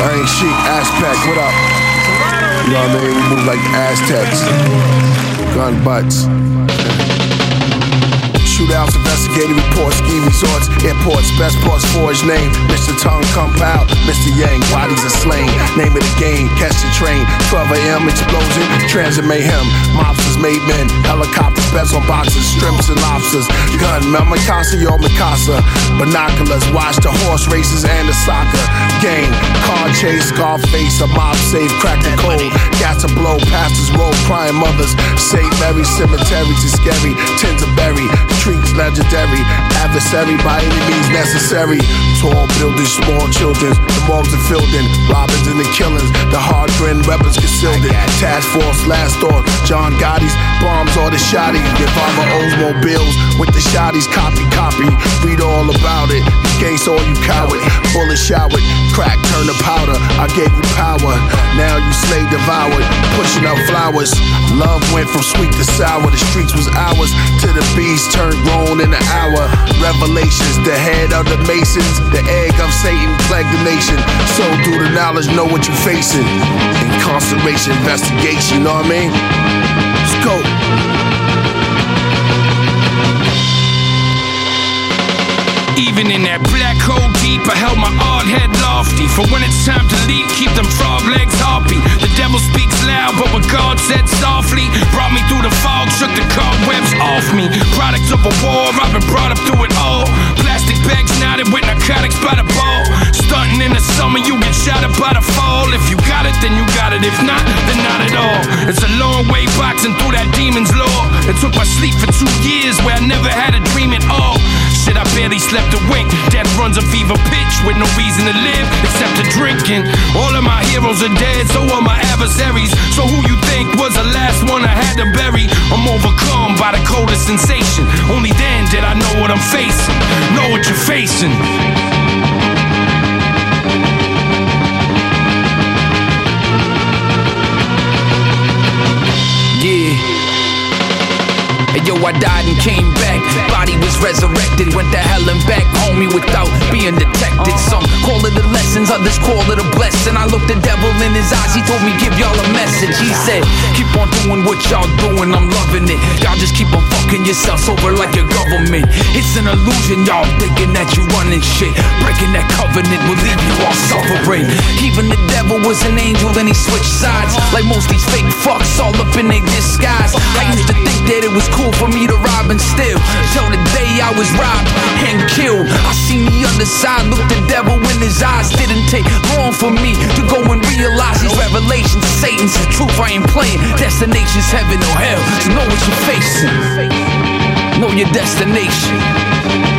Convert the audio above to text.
I ain't chic, aspect, what up? You know what I mean? We move like Aztecs. Gun butts. Shootouts, investigative reports, ski resorts, airports, best ports, forge name. Mr. Tongue, come out. Mr. Yang, bodies are slain. Name of the game, catch the train. 12 a.m. explosion, transit mayhem. Mobsters made men, helicopters, bets on boxes, shrimps and lobsters. Gun, Mel Mikasa, yo Mikasa. Binoculars, watch the horse races and the soccer game. Car chase, Scarface, a mob safe, cracking cold. Gas to blow, pastors roll, crying mothers. St. Mary cemeteries is scary. Tins to berry, trees legendary. Adversary by any means necessary. Tall buildings, small children. The morgues are filled in. Robins and the killings. The hard grin, weapons concealed in. Task force, last thought. John Gotti's bombs or the owes more bills with the shotties. Copy, copy. Read all about it. Against all you coward. Bullet showered. Crack, turn to powder. I gave you power. Now you slave devoured. Flowers. Love went from sweet to sour. The streets was ours. To the beast turned grown in an hour. Revelations, the head of the Masons. The egg of Satan plagued the nation. So do the knowledge, know what you're facing. Incarceration, investigation, you know what I mean? Let's go. Even in that black hole deep, I held my hard head lofty. For when it's time to leap, keep them frog legs hoppy. Loud, but what God said softly brought me through the fog, shook the cobwebs off me. Product of a war, I've been brought up through it all. Plastic bags knotted with narcotics by the ball. Stunting in the summer, you get shot up by the fall. If you got it, then you got it. If not, then not at all. It's a long way boxing through that demon's law. It took my sleep for two years where I never had a dream at all. Shit, I barely slept a wink. Death runs a fever pitch with no reason to live drinking. All of my heroes are dead, so are my adversaries. So who you think was the last one I had to bury? I'm overcome by the coldest sensation. Only then did I know what I'm facing. Know what you're facing. Hey, yo, I died and came back. Body was resurrected, went to hell and back, homie, without being detected. Some call it a lesson, others call it a blessing. I looked the devil in his eyes, he told me, give y'all a message. He said, keep on doing what y'all doing, I'm loving it. Y'all just keep on fucking yourselves over like your government. It's an illusion, y'all thinking that you running shit. Breaking that covenant will leave you all suffering. Even the devil was an angel, then he switched sides. Like most these fake fucks, all up in their disguise. I used to think that it was cool for me to rob and steal. Till the day I was robbed and killed. I seen the other side, look the devil in his eyes. Didn't take long for me to go and realize these revelations. Satan's the truth, I ain't playing. Destination's heaven or hell, so know what you're facing. Know your destination.